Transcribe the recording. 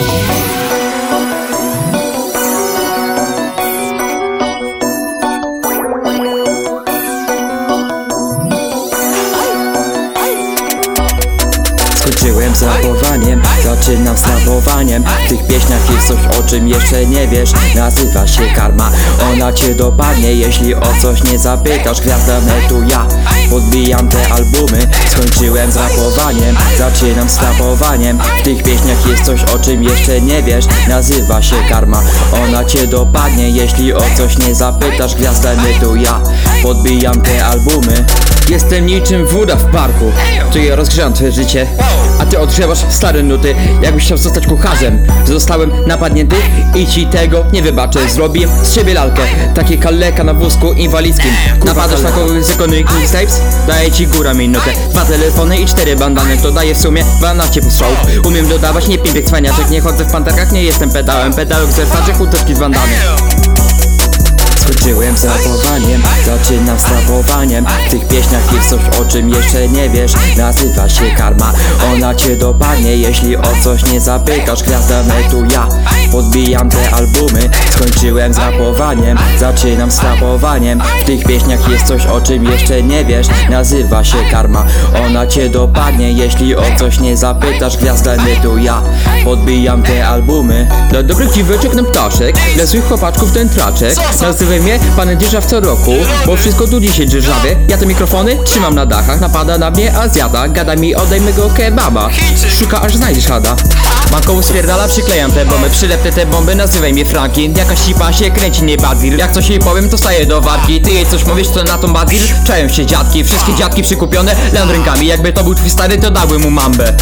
Skończyłem z rapowaniem, zaczynam z W tych pieśniach jest coś o czym jeszcze nie wiesz. Nazywa się karma, ona cię dopadnie. Jeśli o coś nie zapytasz, gwiazda netu ja Podbijam te albumy, skończyłem z rapowaniem Zaczynam z rapowaniem W tych pieśniach jest coś o czym jeszcze nie wiesz. Nazywa się karma, ona cię dopadnie. Jeśli o coś nie zapytasz, gwiazda netu ja Podbijam te albumy. Jestem niczym woda w parku. Tu ja rozgrzewam twoje życie ty odgrzewasz stare nuty. Jakbyś chciał zostać kucharzem Zostałem napadnięty i ci tego nie wybaczę. Zrobiłem z ciebie lalkę Takie kaleka na wózku inwalidzkim. Napadasz na kogoś z ikony Tapes? Daję ci góra minutę Dwa telefony i cztery bandany To daje w sumie 12 postrzałów. Umiem dodawać nie pięknych cwaniaczek Nie chodzę w panterkach, nie jestem pedałem. Pedałek ze starczych chuteczki z bandany Skończyłem z rapowaniem, zaczynam z rapowaniem W tych pieśniach jest coś o czym jeszcze nie wiesz. Nazywa się karma, ona cię dopadnie. Jeśli o coś nie zapytasz, gwiazda netu ja Podbijam te albumy, skończyłem z rapowaniem Zaczynam z rapowaniem W tych pieśniach jest coś o czym jeszcze nie wiesz. Nazywa się karma, ona cię dopadnie. Jeśli o coś nie zapytasz, gwiazda netu ja Podbijam te albumy. Dla dobrych dziweczek na ptaszek, dla złych chłopaczków ten traczek. Nazywaj mnie panem dzierżaw co roku? Bo wszystko tu dzisiaj dzierżawie Ja te mikrofony trzymam na dachach. Napada na mnie Azjata Gada mi odejmę go kebaba. Szuka aż znajdziesz hada. Mam koło przyklejam te bomby. Przylepnę te bomby, nazywaj mnie Franklin. Jakaś cipa się kręci, nie badwir Jak coś jej powiem, to staję do warki Ty jej coś mówisz, to na tą badwir Czają się dziadki, wszystkie dziadki przykupione Lem rękami, jakby to był twój stary, to dałbym mu mambę